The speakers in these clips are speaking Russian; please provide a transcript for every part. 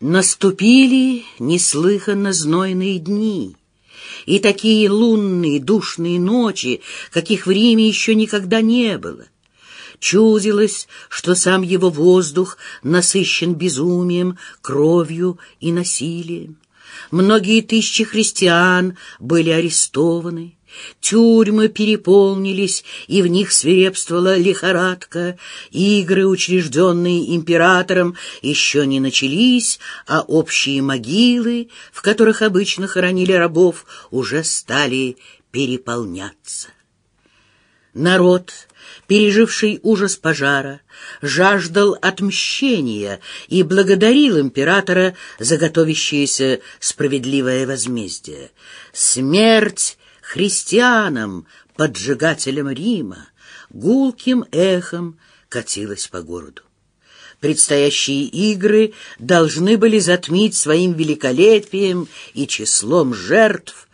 Наступили неслыханно знойные дни, и такие лунные душные ночи, каких в Риме еще никогда не было. Чудилось, что сам его воздух насыщен безумием, кровью и насилием. Многие тысячи христиан были арестованы, Тюрьмы переполнились, и в них свирепствовала лихорадка. Игры, учрежденные императором, еще не начались, а общие могилы, в которых обычно хоронили рабов, уже стали переполняться. Народ, переживший ужас пожара, жаждал отмщения и благодарил императора за готовящееся справедливое возмездие. Смерть христианам, поджигателям Рима, гулким эхом катилась по городу. Предстоящие игры должны были затмить своим великолепием и числом жертв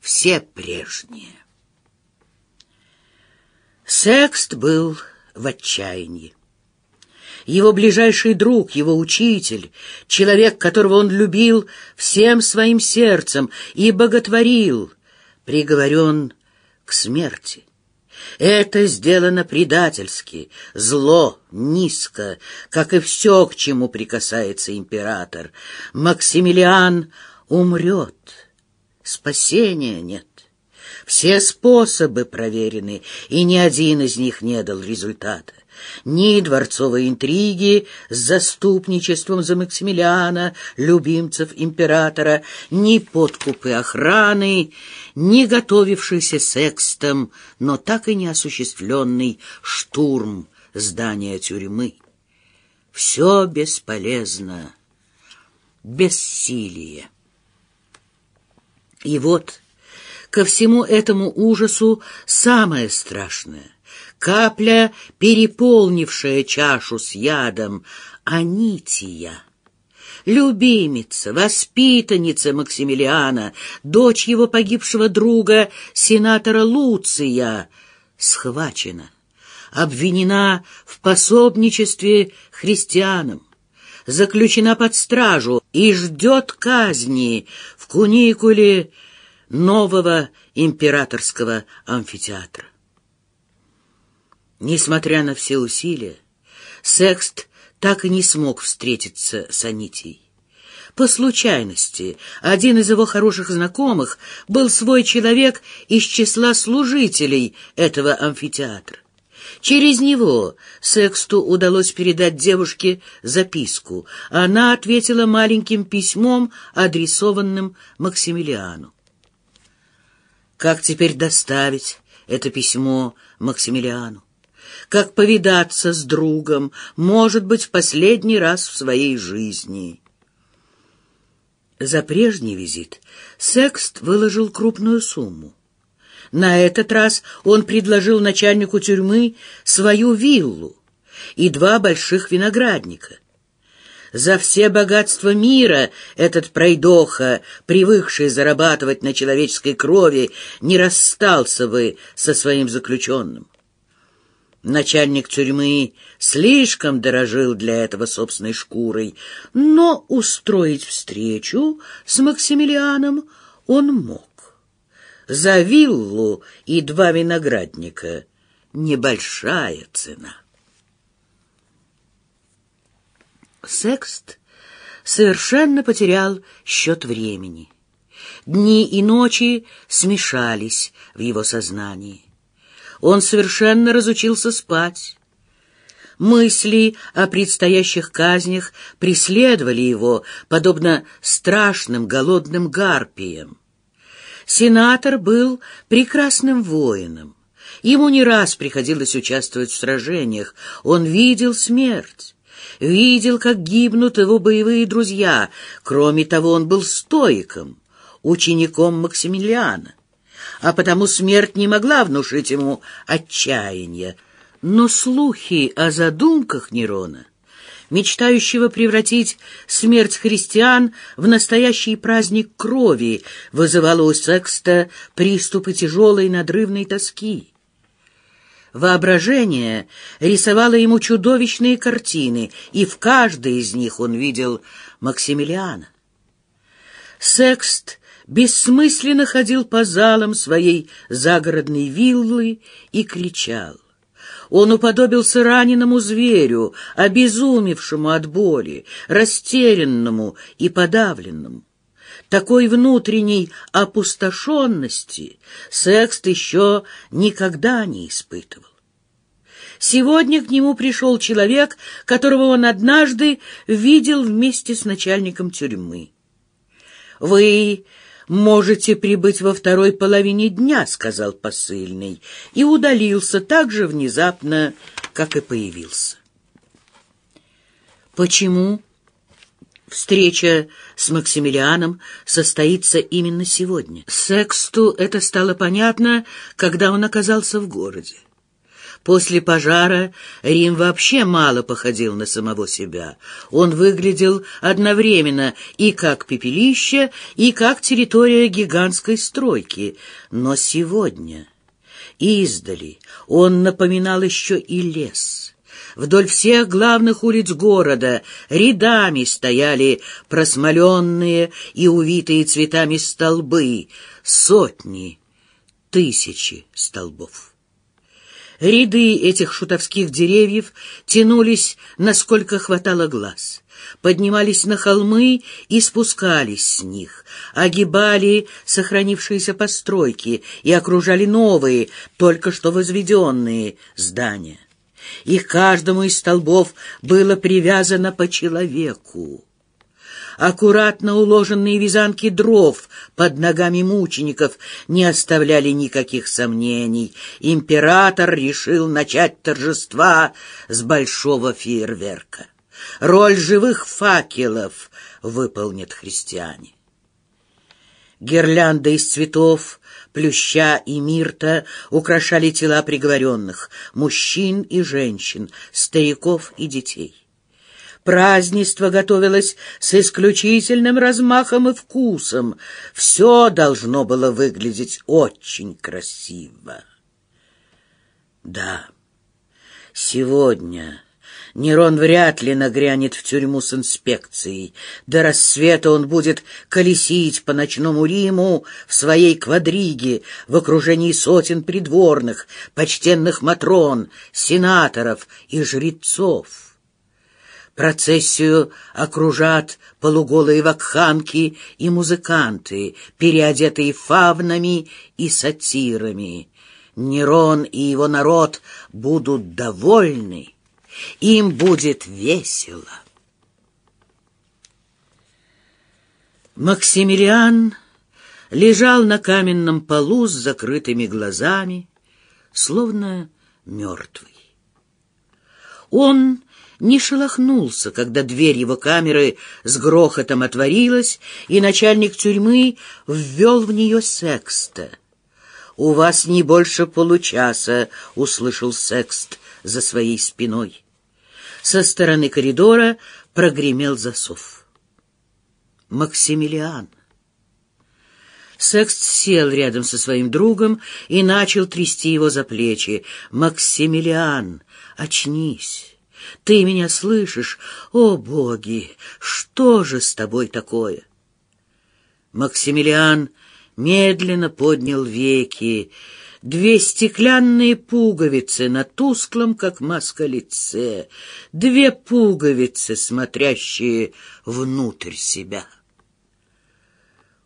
все прежние. Секст был в отчаянии. Его ближайший друг, его учитель, человек, которого он любил всем своим сердцем и боготворил, приговорен к смерти. Это сделано предательски, зло, низко, как и все, к чему прикасается император. Максимилиан умрет, спасения нет. Все способы проверены, и ни один из них не дал результата. Ни дворцовой интриги с заступничеством за Максимилиана, любимцев императора, ни подкупы охраны, ни готовившийся секстом, но так и не осуществленный штурм здания тюрьмы. Все бесполезно, бессилие. И вот ко всему этому ужасу самое страшное — капля, переполнившая чашу с ядом, Анития. Любимица, воспитанница Максимилиана, дочь его погибшего друга, сенатора Луция, схвачена, обвинена в пособничестве христианам, заключена под стражу и ждет казни в куникуле нового императорского амфитеатра. Несмотря на все усилия, Секст так и не смог встретиться с Анитией. По случайности, один из его хороших знакомых был свой человек из числа служителей этого амфитеатра. Через него Сексту удалось передать девушке записку. Она ответила маленьким письмом, адресованным Максимилиану. Как теперь доставить это письмо Максимилиану? Как повидаться с другом, может быть, в последний раз в своей жизни. За прежний визит Секст выложил крупную сумму. На этот раз он предложил начальнику тюрьмы свою виллу и два больших виноградника. За все богатства мира этот пройдоха, привыкший зарабатывать на человеческой крови, не расстался бы со своим заключенным. Начальник тюрьмы слишком дорожил для этого собственной шкурой, но устроить встречу с Максимилианом он мог. За виллу и два виноградника небольшая цена. Секст совершенно потерял счет времени. Дни и ночи смешались в его сознании. Он совершенно разучился спать. Мысли о предстоящих казнях преследовали его, подобно страшным голодным гарпиям. Сенатор был прекрасным воином. Ему не раз приходилось участвовать в сражениях. Он видел смерть, видел, как гибнут его боевые друзья. Кроме того, он был стоиком, учеником Максимилиана а потому смерть не могла внушить ему отчаяния. Но слухи о задумках Нерона, мечтающего превратить смерть христиан в настоящий праздник крови, вызывало у Секста приступы тяжелой надрывной тоски. Воображение рисовало ему чудовищные картины, и в каждой из них он видел Максимилиана. Секст бессмысленно ходил по залам своей загородной виллы и кричал. Он уподобился раненому зверю, обезумевшему от боли, растерянному и подавленному. Такой внутренней опустошенности Секст еще никогда не испытывал. Сегодня к нему пришел человек, которого он однажды видел вместе с начальником тюрьмы. «Вы можете прибыть во второй половине дня», — сказал посыльный, и удалился так же внезапно, как и появился. «Почему?» Встреча с Максимилианом состоится именно сегодня. Сексту это стало понятно, когда он оказался в городе. После пожара Рим вообще мало походил на самого себя. Он выглядел одновременно и как пепелище, и как территория гигантской стройки. Но сегодня, издали, он напоминал еще и лес. Вдоль всех главных улиц города рядами стояли просмоленные и увитые цветами столбы, сотни, тысячи столбов. Ряды этих шутовских деревьев тянулись, насколько хватало глаз, поднимались на холмы и спускались с них, огибали сохранившиеся постройки и окружали новые, только что возведенные здания и каждому из столбов было привязано по человеку. Аккуратно уложенные вязанки дров под ногами мучеников не оставляли никаких сомнений. Император решил начать торжества с большого фейерверка. Роль живых факелов выполнят христиане. Гирлянда из цветов плюща и мирта украшали тела приговоренных, мужчин и женщин, стариков и детей. Празднество готовилось с исключительным размахом и вкусом. Все должно было выглядеть очень красиво. Да, сегодня Нерон вряд ли нагрянет в тюрьму с инспекцией. До рассвета он будет колесить по ночному Риму в своей квадриге в окружении сотен придворных, почтенных матрон, сенаторов и жрецов. Процессию окружат полуголые вакханки и музыканты, переодетые фавнами и сатирами. Нерон и его народ будут довольны им будет весело. Максимилиан лежал на каменном полу с закрытыми глазами, словно мертвый. Он не шелохнулся, когда дверь его камеры с грохотом отворилась, и начальник тюрьмы ввел в нее секста. «У вас не больше получаса», — услышал секст за своей спиной. Со стороны коридора прогремел засов. Максимилиан. Секст сел рядом со своим другом и начал трясти его за плечи. «Максимилиан, очнись! Ты меня слышишь? О, боги! Что же с тобой такое?» Максимилиан медленно поднял веки две стеклянные пуговицы на тусклом, как маска, лице, две пуговицы, смотрящие внутрь себя.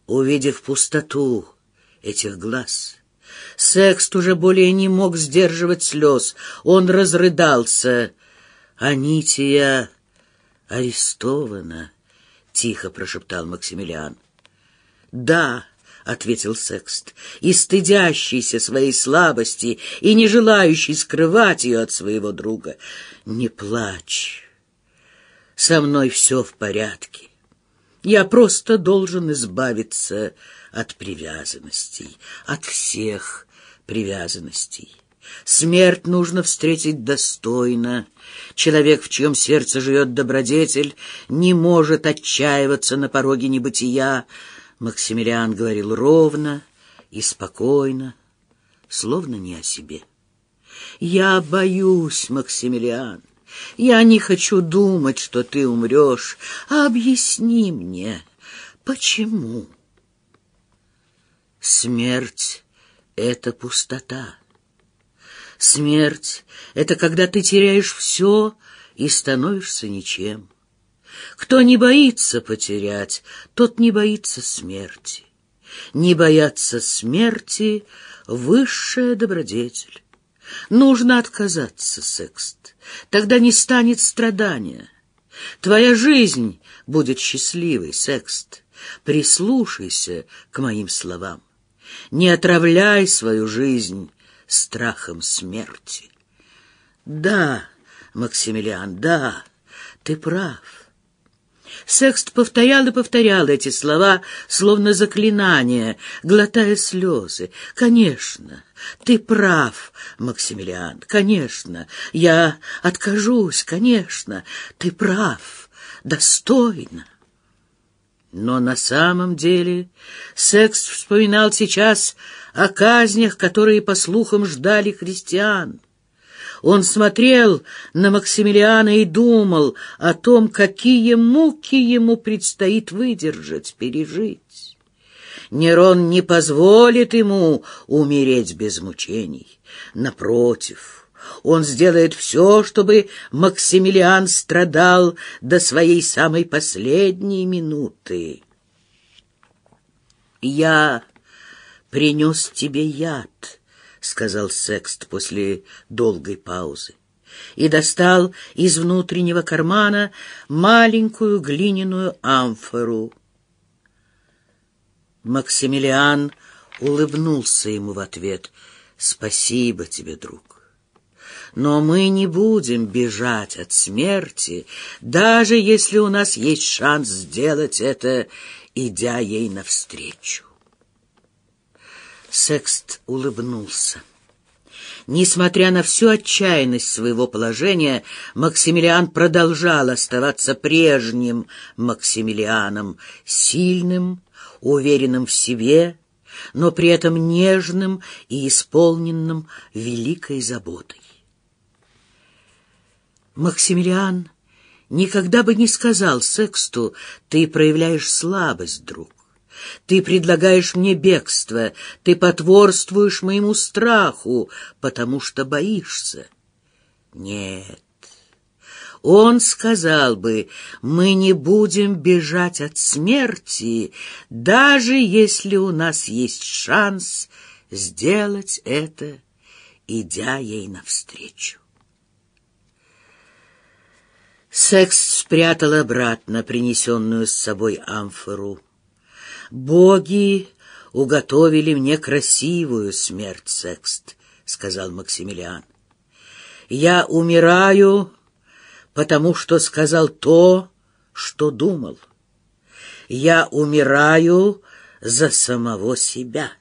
Увидев пустоту этих глаз, Секст уже более не мог сдерживать слез. Он разрыдался. «Анития арестована», — тихо прошептал Максимилиан. «Да», — ответил Секст, и стыдящийся своей слабости и не желающий скрывать ее от своего друга. «Не плачь. Со мной все в порядке. Я просто должен избавиться от привязанностей, от всех привязанностей». Смерть нужно встретить достойно. Человек, в чьем сердце живет добродетель, не может отчаиваться на пороге небытия, Максимилиан говорил ровно и спокойно, словно не о себе. Я боюсь, Максимилиан. Я не хочу думать, что ты умрешь. А объясни мне, почему? Смерть — это пустота. Смерть — это когда ты теряешь все и становишься ничем. Кто не боится потерять, тот не боится смерти. Не бояться смерти — высшая добродетель. Нужно отказаться, Секст. Тогда не станет страдания. Твоя жизнь будет счастливой, Секст. Прислушайся к моим словам. Не отравляй свою жизнь страхом смерти. Да, Максимилиан, да, ты прав. Секст повторял и повторял эти слова, словно заклинание, глотая слезы. «Конечно, ты прав, Максимилиан, конечно, я откажусь, конечно, ты прав, достойно». Но на самом деле Секст вспоминал сейчас о казнях, которые, по слухам, ждали христиан. Он смотрел на Максимилиана и думал о том, какие муки ему предстоит выдержать, пережить. Нерон не позволит ему умереть без мучений. Напротив, он сделает все, чтобы Максимилиан страдал до своей самой последней минуты. «Я принес тебе яд», — сказал Секст после долгой паузы, и достал из внутреннего кармана маленькую глиняную амфору. Максимилиан улыбнулся ему в ответ. «Спасибо тебе, друг. Но мы не будем бежать от смерти, даже если у нас есть шанс сделать это, идя ей навстречу». Секст улыбнулся. Несмотря на всю отчаянность своего положения, Максимилиан продолжал оставаться прежним Максимилианом, сильным, уверенным в себе, но при этом нежным и исполненным великой заботой. Максимилиан никогда бы не сказал Сексту «ты проявляешь слабость, друг». Ты предлагаешь мне бегство, ты потворствуешь моему страху, потому что боишься. Нет. Он сказал бы, мы не будем бежать от смерти, даже если у нас есть шанс сделать это, идя ей навстречу. Секс спрятал обратно принесенную с собой амфору. «Боги уготовили мне красивую смерть, Секст», — сказал Максимилиан. «Я умираю, потому что сказал то, что думал. Я умираю за самого себя».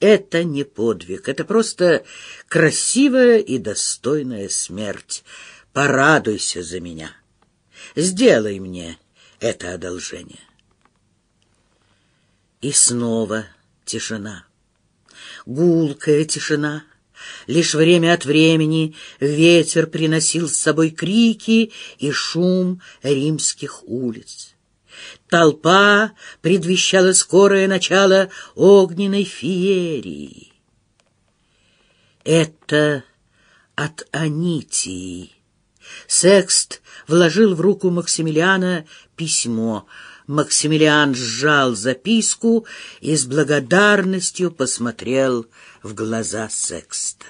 Это не подвиг, это просто красивая и достойная смерть. Порадуйся за меня. Сделай мне это одолжение. И снова тишина. Гулкая тишина. Лишь время от времени ветер приносил с собой крики и шум римских улиц. Толпа предвещала скорое начало огненной феерии. Это от Анитии. Секст вложил в руку Максимилиана письмо — Максимилиан сжал записку и с благодарностью посмотрел в глаза Секста.